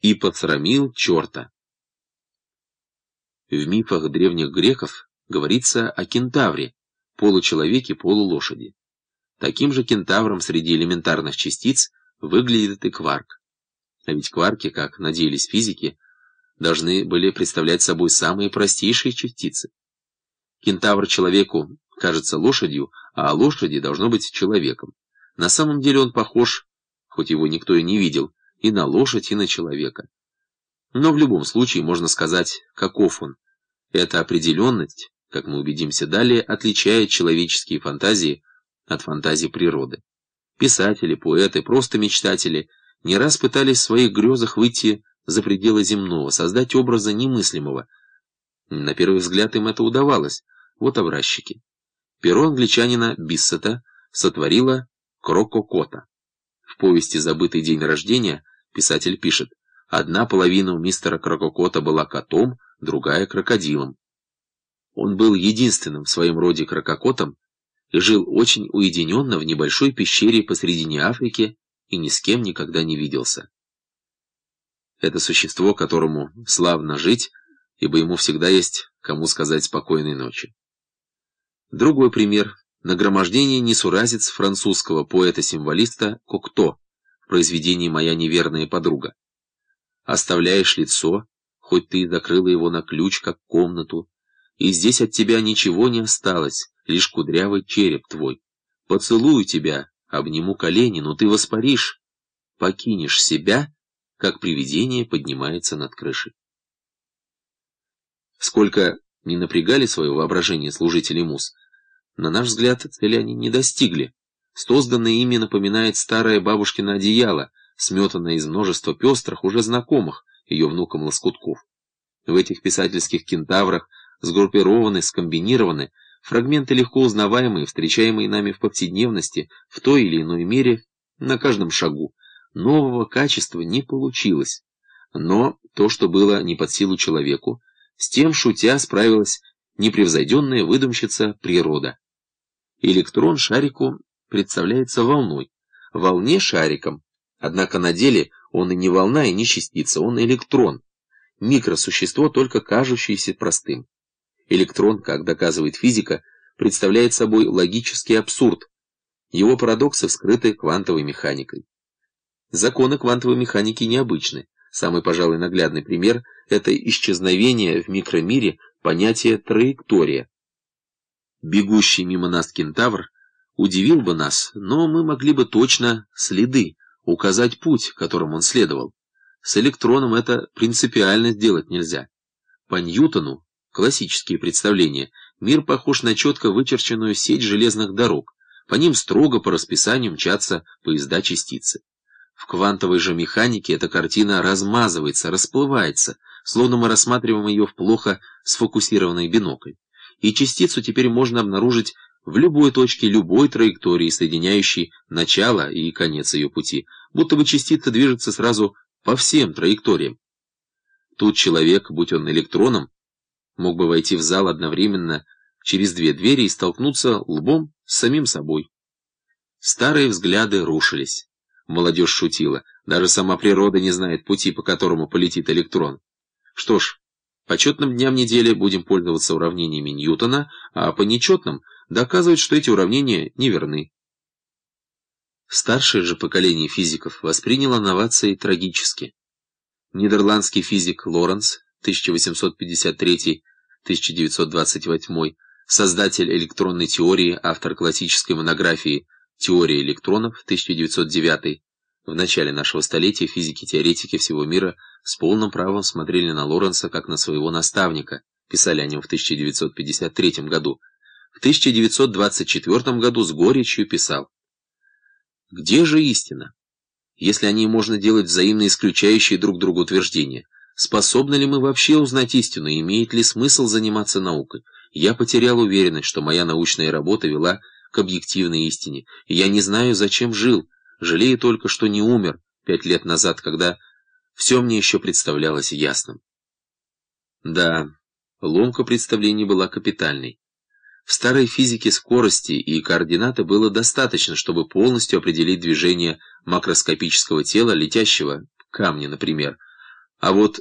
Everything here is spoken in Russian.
и посрамил черта. В мифах древних греков говорится о кентавре, получеловеке, полулошади. Таким же кентавром среди элементарных частиц выглядит и кварк. А ведь кварки, как надеялись физики, должны были представлять собой самые простейшие частицы. Кентавр человеку кажется лошадью, а лошади должно быть человеком. На самом деле он похож, хоть его никто и не видел, и на лошадь, и на человека. Но в любом случае можно сказать, каков он. Эта определенность, как мы убедимся далее, отличает человеческие фантазии от фантазий природы. Писатели, поэты, просто мечтатели не раз пытались в своих грезах выйти за пределы земного, создать образа немыслимого. На первый взгляд им это удавалось. Вот образчики. Перо англичанина Биссета сотворило Крококота. В повести «Забытый день рождения» писатель пишет, одна половина у мистера Крококота была котом, другая — крокодилом. Он был единственным в своем роде крококотом и жил очень уединенно в небольшой пещере посредине Африки и ни с кем никогда не виделся. Это существо, которому славно жить, ибо ему всегда есть кому сказать спокойной ночи. Другой пример — нагромождение несуразец французского поэта-символиста Кокто произведении «Моя неверная подруга». Оставляешь лицо, хоть ты закрыла его на ключ, как комнату, и здесь от тебя ничего не осталось, лишь кудрявый череп твой. Поцелую тебя, обниму колени, но ты воспаришь, покинешь себя, как привидение поднимается над крышей. Сколько не напрягали свое воображение служители мус, на наш взгляд, цели они не достигли. Созданное ими напоминает старое бабушкино одеяло, сметанное из множества пестрых, уже знакомых ее внукам лоскутков. В этих писательских кентаврах сгруппированы, скомбинированы, фрагменты легко узнаваемые, встречаемые нами в повседневности, в той или иной мере, на каждом шагу. Нового качества не получилось. Но то, что было не под силу человеку, с тем, шутя, справилась непревзойденная выдумщица природа. Электрон шарику представляется волной, волне шариком, однако на деле он и не волна, и не частица, он электрон, микросущество, только кажущееся простым. Электрон, как доказывает физика, представляет собой логический абсурд. Его парадоксы вскрыты квантовой механикой. Законы квантовой механики необычны. Самый, пожалуй, наглядный пример – это исчезновение в микромире понятия «траектория». Бегущий мимо нас кентавр удивил бы нас, но мы могли бы точно следы, указать путь, которым он следовал. С электроном это принципиально сделать нельзя. По Ньютону, классические представления, мир похож на четко вычерченную сеть железных дорог, по ним строго по расписанию мчатся поезда-частицы. В квантовой же механике эта картина размазывается, расплывается, словно мы рассматриваем ее в плохо сфокусированный бинокль. И частицу теперь можно обнаружить в любой точке любой траектории, соединяющей начало и конец ее пути, будто бы частица движется сразу по всем траекториям. Тут человек, будь он электроном, мог бы войти в зал одновременно через две двери и столкнуться лбом с самим собой. Старые взгляды рушились. Молодежь шутила. Даже сама природа не знает пути, по которому полетит электрон. Что ж, по четным дням недели будем пользоваться уравнениями Ньютона, а по нечетным доказывать, что эти уравнения неверны. Старшее же поколение физиков восприняло новации трагически. Нидерландский физик Лоренц, 1853-1928, создатель электронной теории, автор классической монографии «Теория электронов», 1909, в начале нашего столетия физики-теоретики всего мира с полным правом смотрели на Лоренса как на своего наставника, писали о нем в 1953 году. В 1924 году с горечью писал. Где же истина? Если о ней можно делать взаимно исключающие друг друга утверждения, способны ли мы вообще узнать истину, и имеет ли смысл заниматься наукой? Я потерял уверенность, что моя научная работа вела к объективной истине, и я не знаю, зачем жил, жалею только, что не умер пять лет назад, когда все мне еще представлялось ясным. Да, ломка представлений была капитальной. В старой физике скорости и координаты было достаточно, чтобы полностью определить движение макроскопического тела, летящего камня, например, А вот